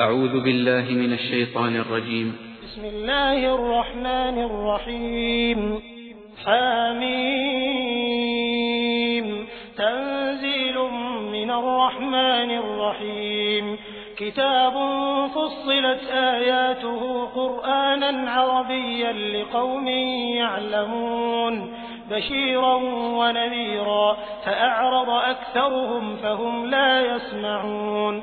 أعوذ بالله من الشيطان الرجيم. بسم الله الرحمن الرحيم. حميم. تنزيل من الرحمن الرحيم. كتاب فصلت آياته قرآنا عربيا لقوم يعلمون. بشيرا ونذيرا. فأعرض أكثرهم فهم لا يسمعون.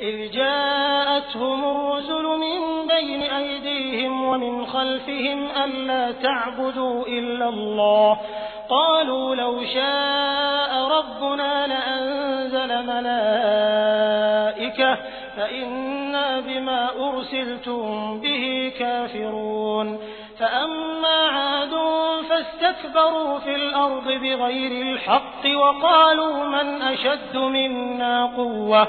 إذ جاءتهم الرسل من بين أيديهم ومن خلفهم ألا تعبدوا إلا الله. قالوا لو شاء ربنا لأنزل ملائكة فإنا بما أرسلتم به كافرون. فأما عاد فاستكبروا في الأرض بغير الحق وقالوا من أشد منا قوة.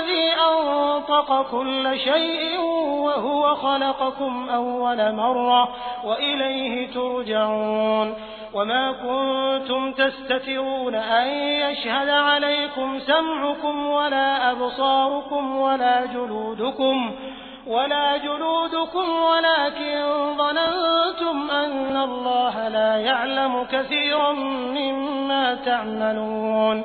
الذي أنطق كل شيء وهو خلقكم أول مرة وإليه ترجعون وما كنتم تستترون أن يشهد عليكم سمعكم ولا أبصاركم ولا جلودكم ولا جلودكم ولكن ظننتم أن الله لا يعلم كثيرا مما تعملون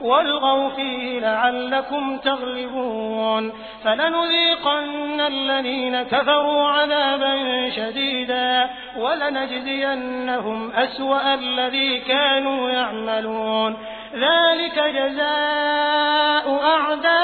والغوا فيه لعلكم تغلبون فلنذيقن الذين كفروا عذابا شديدا ولنجزينهم أسوأ الذي كانوا يعملون. ذلك جزاء أعداء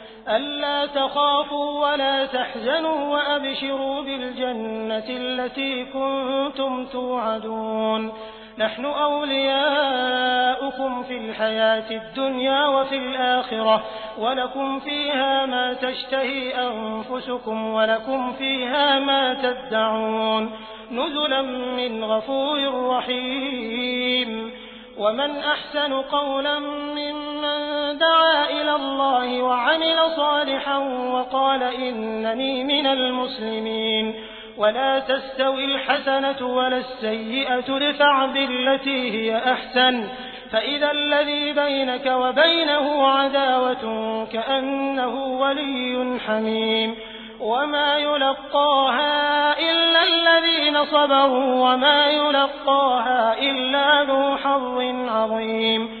ألا تخافوا ولا تحزنوا وأبشروا بالجنة التي كنتم توعدون. نحن أولياؤكم في الحياة الدنيا وفي الآخرة ولكم فيها ما تشتهي أنفسكم ولكم فيها ما تدعون. نزلا من غفور رحيم. ومن أحسن قولا ممن صالحا وقال إنني من المسلمين. ولا تستوي الحسنة ولا السيئة ادفع بالتي هي أحسن. فإذا الذي بينك وبينه عداوة كأنه ولي حميم. وما يلقاها إلا الذين صبروا. وما يلقاها إلا ذو حظ عظيم.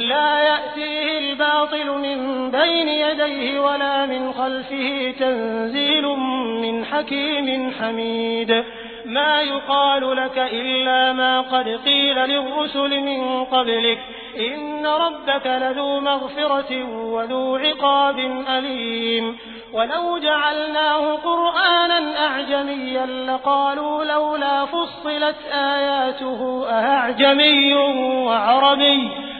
لا يأتيه الباطل من بين يديه ولا من خلفه تنزيل من حكيم حميد. ما يقال لك إلا ما قد قيل للرسل من قبلك. إن ربك لذو مغفرة وذو عقاب أليم. ولو جعلناه قرآنا أعجميا لقالوا لولا فصلت آياته أعجمي وعربي.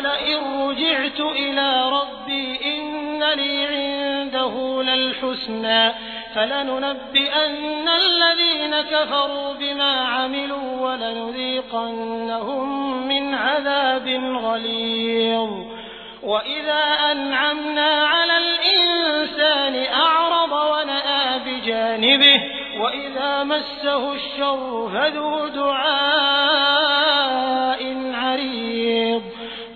ولئن رجعت إلى ربي إن لي عنده للحسنى فلننبئن الذين كفروا بما عملوا ولنذيقنهم من عذاب غليظ وإذا أنعمنا على الإنسان أعرض ونأى بجانبه وإذا مسه الشر فذو دعاء